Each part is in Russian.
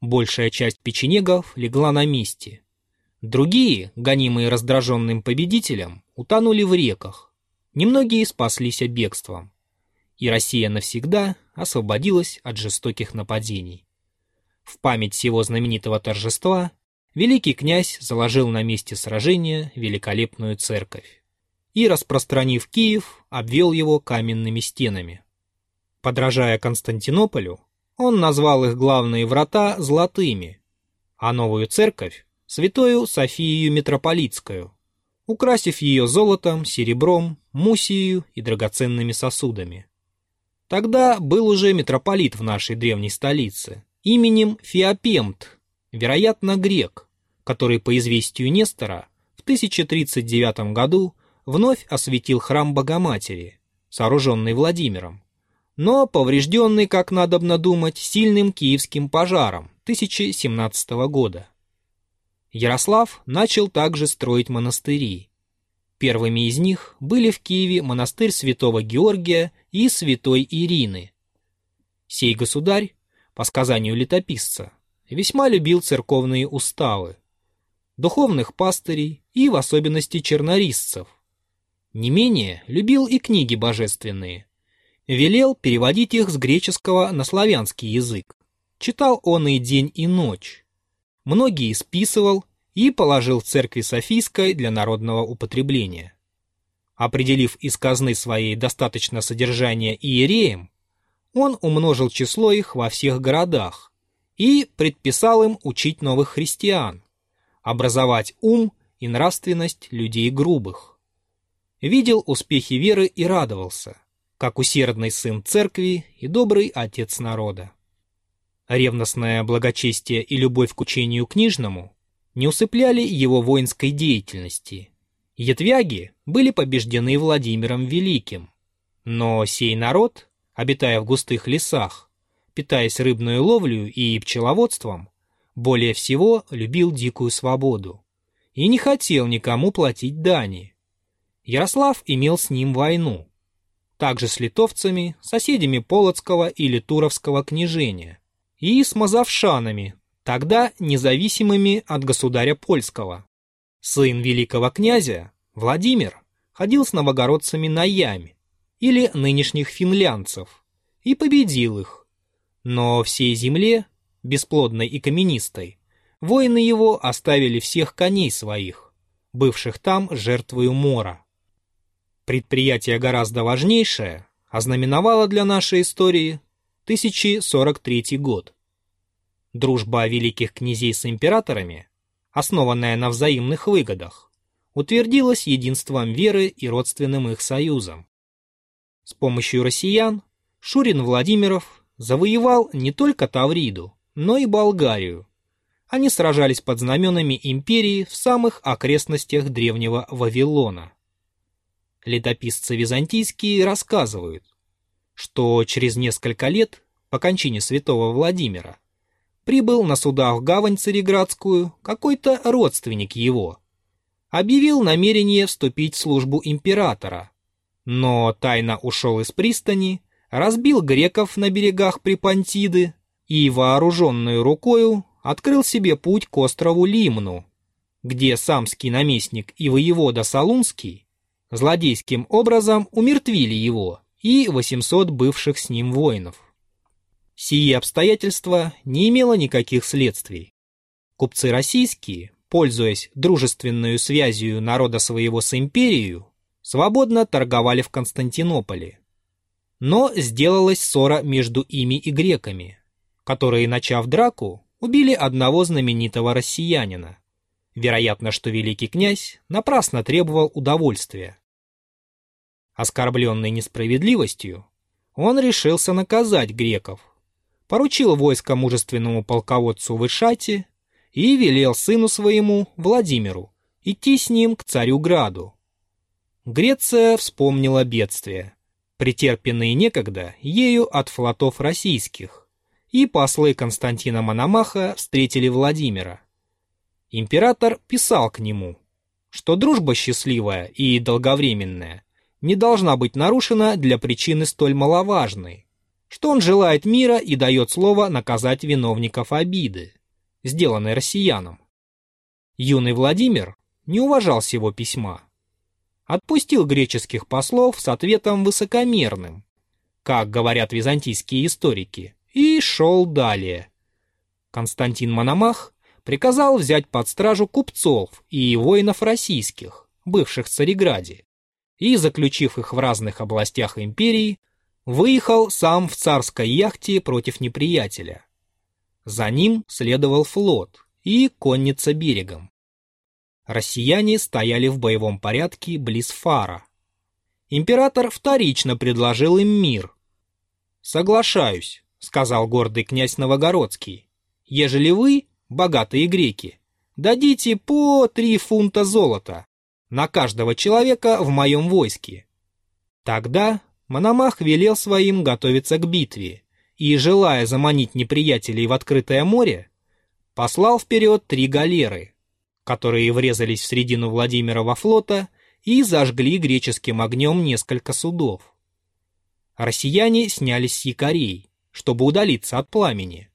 Большая часть печенегов легла на месте. Другие, гонимые раздраженным победителем, утонули в реках. Немногие спаслись бегством. И Россия навсегда освободилась от жестоких нападений. В память всего знаменитого торжества великий князь заложил на месте сражения великолепную церковь и, распространив Киев, обвел его каменными стенами. Подражая Константинополю, он назвал их главные врата золотыми, а новую церковь — святою Софию Митрополитскую, украсив ее золотом, серебром, мусией и драгоценными сосудами. Тогда был уже митрополит в нашей древней столице, именем Феопемт, вероятно, грек, который, по известию Нестора, в 1039 году вновь осветил храм Богоматери, сооруженный Владимиром, но поврежденный, как надобно думать, сильным киевским пожаром 1017 года. Ярослав начал также строить монастыри. Первыми из них были в Киеве монастырь святого Георгия и святой Ирины. Сей государь, по сказанию летописца, весьма любил церковные уставы, духовных пастырей и в особенности чернорисцев. Не менее любил и книги божественные, велел переводить их с греческого на славянский язык. Читал он и день, и ночь. Многие списывал и положил в церкви Софийской для народного употребления. Определив из казны своей достаточно содержания иереям, он умножил число их во всех городах и предписал им учить новых христиан, образовать ум и нравственность людей грубых. Видел успехи веры и радовался – как усердный сын церкви и добрый отец народа. Ревностное благочестие и любовь к учению книжному не усыпляли его воинской деятельности. Ятвяги были побеждены Владимиром Великим, но сей народ, обитая в густых лесах, питаясь рыбной ловлей и пчеловодством, более всего любил дикую свободу и не хотел никому платить дани. Ярослав имел с ним войну, также с литовцами, соседями Полоцкого или Туровского княжения, и с мазовшанами, тогда независимыми от государя польского. Сын великого князя, Владимир, ходил с новогородцами на яме, или нынешних финлянцев, и победил их. Но всей земле, бесплодной и каменистой, воины его оставили всех коней своих, бывших там жертвою мора. Предприятие гораздо важнейшее ознаменовало для нашей истории 1043 год. Дружба великих князей с императорами, основанная на взаимных выгодах, утвердилась единством веры и родственным их союзом. С помощью россиян Шурин Владимиров завоевал не только Тавриду, но и Болгарию. Они сражались под знаменами империи в самых окрестностях древнего Вавилона. Летописцы византийские рассказывают, что через несколько лет по кончине святого Владимира прибыл на судах гавань Цареградскую какой-то родственник его. Объявил намерение вступить в службу императора, но тайно ушел из пристани, разбил греков на берегах Препонтиды и, вооруженную рукою, открыл себе путь к острову Лимну, где самский наместник и воевода Салунский злодейским образом умертвили его и 800 бывших с ним воинов. Сие обстоятельства не имело никаких следствий. Купцы российские, пользуясь дружественной связью народа своего с империей, свободно торговали в Константинополе. Но сделалась ссора между ими и греками, которые, начав драку, убили одного знаменитого россиянина. Вероятно, что великий князь напрасно требовал удовольствия. Оскорбленный несправедливостью, он решился наказать греков, поручил войско мужественному полководцу Вышате и велел сыну своему, Владимиру, идти с ним к царю Граду. Греция вспомнила бедствие, претерпенные некогда ею от флотов российских, и послы Константина Мономаха встретили Владимира император писал к нему, что дружба счастливая и долговременная не должна быть нарушена для причины столь маловажной, что он желает мира и дает слово наказать виновников обиды, сделанной россиянам. Юный Владимир не уважал сего письма. Отпустил греческих послов с ответом высокомерным, как говорят византийские историки, и шел далее. Константин Мономах приказал взять под стражу купцов и воинов российских, бывших в Цареграде, и, заключив их в разных областях империи, выехал сам в царской яхте против неприятеля. За ним следовал флот и конница берегом. Россияне стояли в боевом порядке близ фара. Император вторично предложил им мир. «Соглашаюсь», — сказал гордый князь Новогородский, «ежели вы, богатые греки, дадите по три фунта золота на каждого человека в моем войске. Тогда Мономах велел своим готовиться к битве и, желая заманить неприятелей в открытое море, послал вперед три галеры, которые врезались в середину Владимирова флота и зажгли греческим огнем несколько судов. Россияне снялись с якорей, чтобы удалиться от пламени.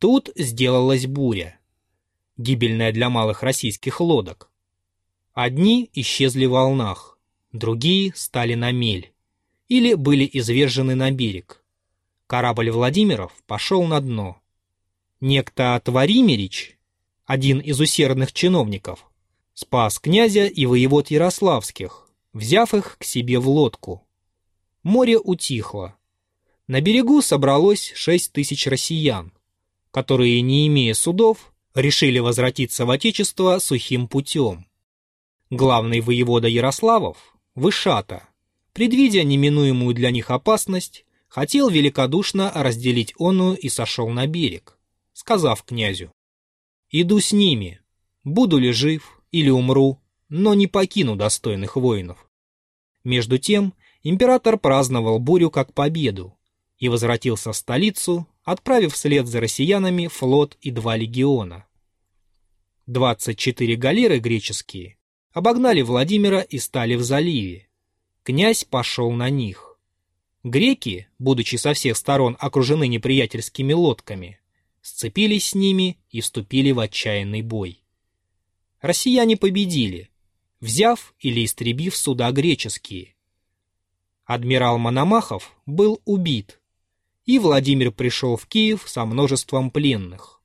Тут сделалась буря, гибельная для малых российских лодок. Одни исчезли в волнах, другие стали на мель или были извержены на берег. Корабль Владимиров пошел на дно. Некто Творимерич, один из усердных чиновников, спас князя и воевод Ярославских, взяв их к себе в лодку. Море утихло. На берегу собралось шесть тысяч россиян, которые, не имея судов, решили возвратиться в Отечество сухим путем. Главный воевода Ярославов, Вышата, предвидя неминуемую для них опасность, хотел великодушно разделить оную и сошел на берег, сказав князю, «Иду с ними, буду ли жив или умру, но не покину достойных воинов». Между тем император праздновал бурю как победу и возвратился в столицу, отправив вслед за россиянами флот и два легиона. 24 галеры греческие обогнали Владимира и стали в заливе, князь пошел на них. Греки, будучи со всех сторон окружены неприятельскими лодками, сцепились с ними и вступили в отчаянный бой. Россияне победили, взяв или истребив суда греческие. Адмирал Мономахов был убит, и Владимир пришел в Киев со множеством пленных.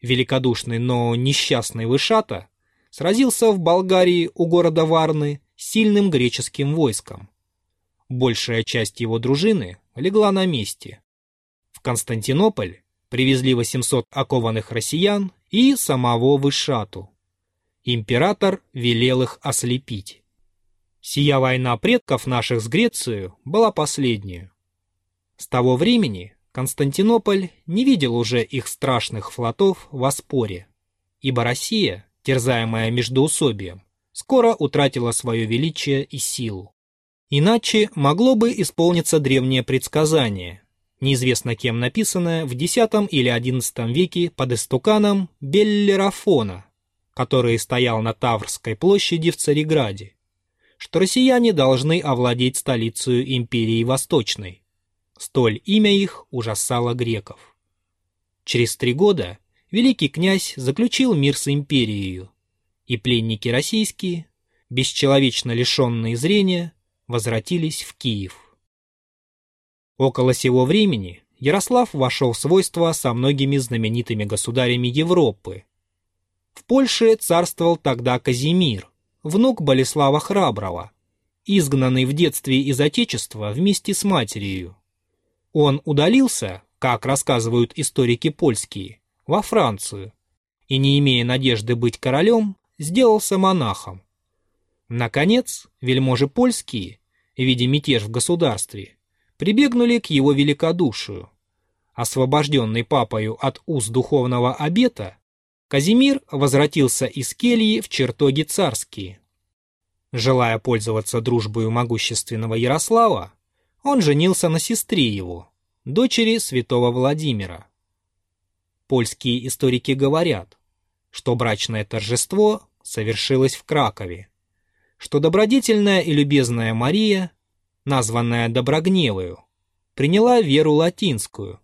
Великодушный, но несчастный Вышата сразился в Болгарии у города Варны сильным греческим войском. Большая часть его дружины легла на месте. В Константинополь привезли 800 окованных россиян и самого Вышату. Император велел их ослепить. Сия война предков наших с Грецией была последнюю. С того времени Константинополь не видел уже их страшных флотов в Оспоре, ибо Россия, терзаемая междоусобием, скоро утратила свое величие и силу. Иначе могло бы исполниться древнее предсказание, неизвестно кем написанное в X или XI веке под истуканом Беллерафона, который стоял на Таврской площади в Цареграде, что россияне должны овладеть столицей империи Восточной. Столь имя их ужасало греков. Через три года великий князь заключил мир с империей, и пленники российские, бесчеловечно лишенные зрения, возвратились в Киев. Около сего времени Ярослав вошел в свойство со многими знаменитыми государями Европы. В Польше царствовал тогда Казимир, внук Болеслава Храброго, изгнанный в детстве из Отечества вместе с матерью. Он удалился, как рассказывают историки польские, во Францию, и, не имея надежды быть королем, сделался монахом. Наконец, вельможи польские, видя мятеж в государстве, прибегнули к его великодушию. Освобожденный папою от уз духовного обета, Казимир возвратился из кельи в чертоги царские. Желая пользоваться дружбою могущественного Ярослава, он женился на сестре его, дочери святого Владимира. Польские историки говорят, что брачное торжество совершилось в Кракове, что добродетельная и любезная Мария, названная Доброгневою, приняла веру латинскую,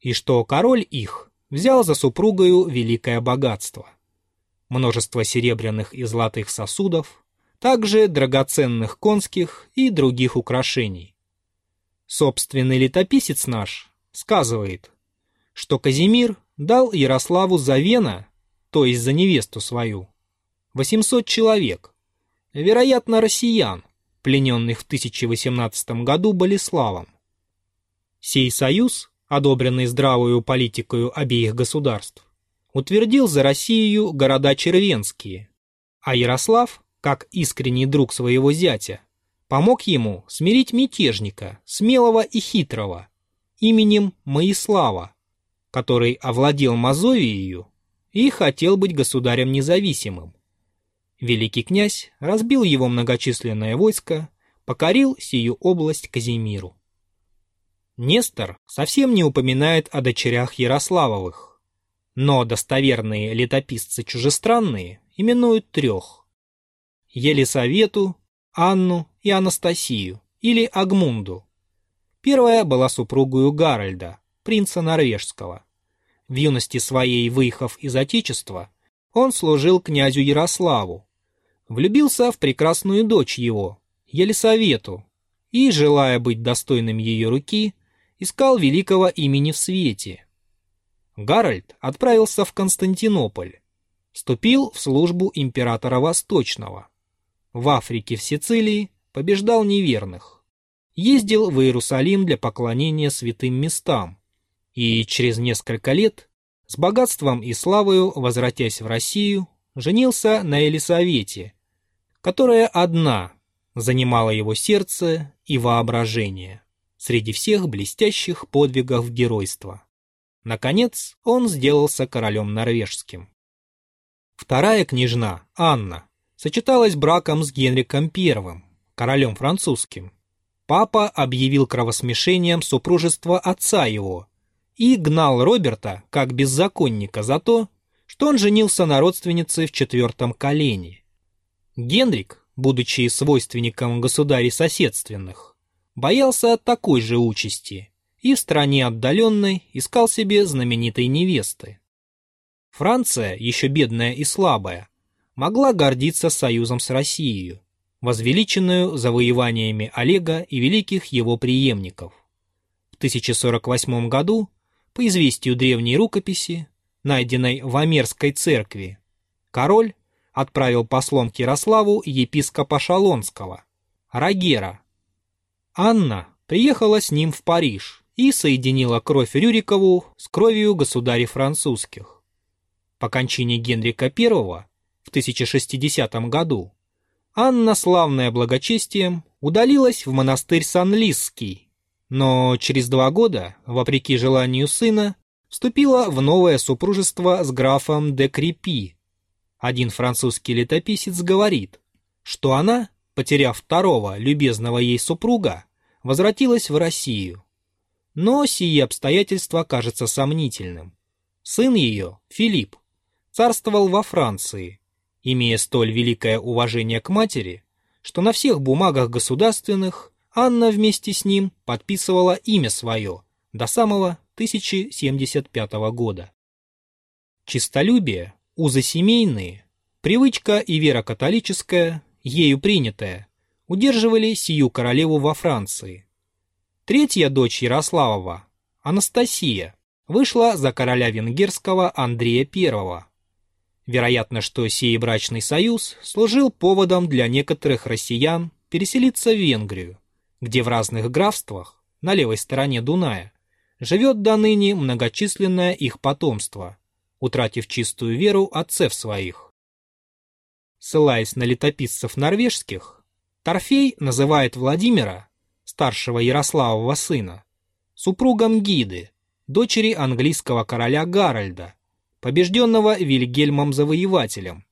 и что король их взял за супругою великое богатство. Множество серебряных и золотых сосудов, также драгоценных конских и других украшений. Собственный летописец наш сказывает, что Казимир дал Ярославу за Вена, то есть за невесту свою, 800 человек, вероятно, россиян, плененных в 1018 году Болеславом. Сей союз, одобренный здравую политикою обеих государств, утвердил за Россию города Червенские, а Ярослав, как искренний друг своего зятя, помог ему смирить мятежника, смелого и хитрого, именем Моислава, который овладел Мазовией и хотел быть государем независимым. Великий князь разбил его многочисленное войско, покорил сию область Казимиру. Нестор совсем не упоминает о дочерях Ярославовых, но достоверные летописцы чужестранные именуют трех – Елисавету, Анну и Анастасию, или Агмунду. Первая была супругою Гарольда, принца норвежского. В юности своей, выехав из Отечества, он служил князю Ярославу, влюбился в прекрасную дочь его, Елисавету, и, желая быть достойным ее руки, искал великого имени в свете. Гарольд отправился в Константинополь, вступил в службу императора Восточного. В Африке, в Сицилии побеждал неверных. Ездил в Иерусалим для поклонения святым местам. И через несколько лет, с богатством и славою возвратясь в Россию, женился на Елисавете, которая одна занимала его сердце и воображение среди всех блестящих подвигов геройства. Наконец, он сделался королем норвежским. Вторая княжна, Анна, сочеталась браком с Генриком I, королем французским. Папа объявил кровосмешением супружество отца его и гнал Роберта как беззаконника за то, что он женился на родственнице в четвертом колене. Генрик, будучи свойственником государей соседственных, боялся такой же участи и в стране отдаленной искал себе знаменитой невесты. Франция, еще бедная и слабая, могла гордиться союзом с Россией, возвеличенную завоеваниями Олега и великих его преемников. В 1048 году, по известию древней рукописи, найденной в Амерской церкви, король отправил послом к Ярославу епископа Шалонского, Рагера. Анна приехала с ним в Париж и соединила кровь Рюрикову с кровью государей французских. По кончине Генрика I в 1060 году Анна, славная благочестием, удалилась в монастырь Сан-Лисский, но через два года, вопреки желанию сына, вступила в новое супружество с графом де Крепи, один французский летописец говорит, что она, потеряв второго любезного ей супруга, возвратилась в Россию. Но сие обстоятельство кажется сомнительным. Сын ее, Филипп, царствовал во Франции, имея столь великое уважение к матери, что на всех бумагах государственных Анна вместе с ним подписывала имя свое до самого 1075 года. Чистолюбие Узы семейные, привычка и вера католическая, ею принятая, удерживали сию королеву во Франции. Третья дочь Ярославова, Анастасия, вышла за короля венгерского Андрея I. Вероятно, что сей брачный союз служил поводом для некоторых россиян переселиться в Венгрию, где в разных графствах, на левой стороне Дуная, живет до ныне многочисленное их потомство – утратив чистую веру отцев своих. Ссылаясь на летописцев норвежских, Торфей называет Владимира, старшего Ярославова сына, супругом Гиды, дочери английского короля Гарольда, побежденного Вильгельмом Завоевателем,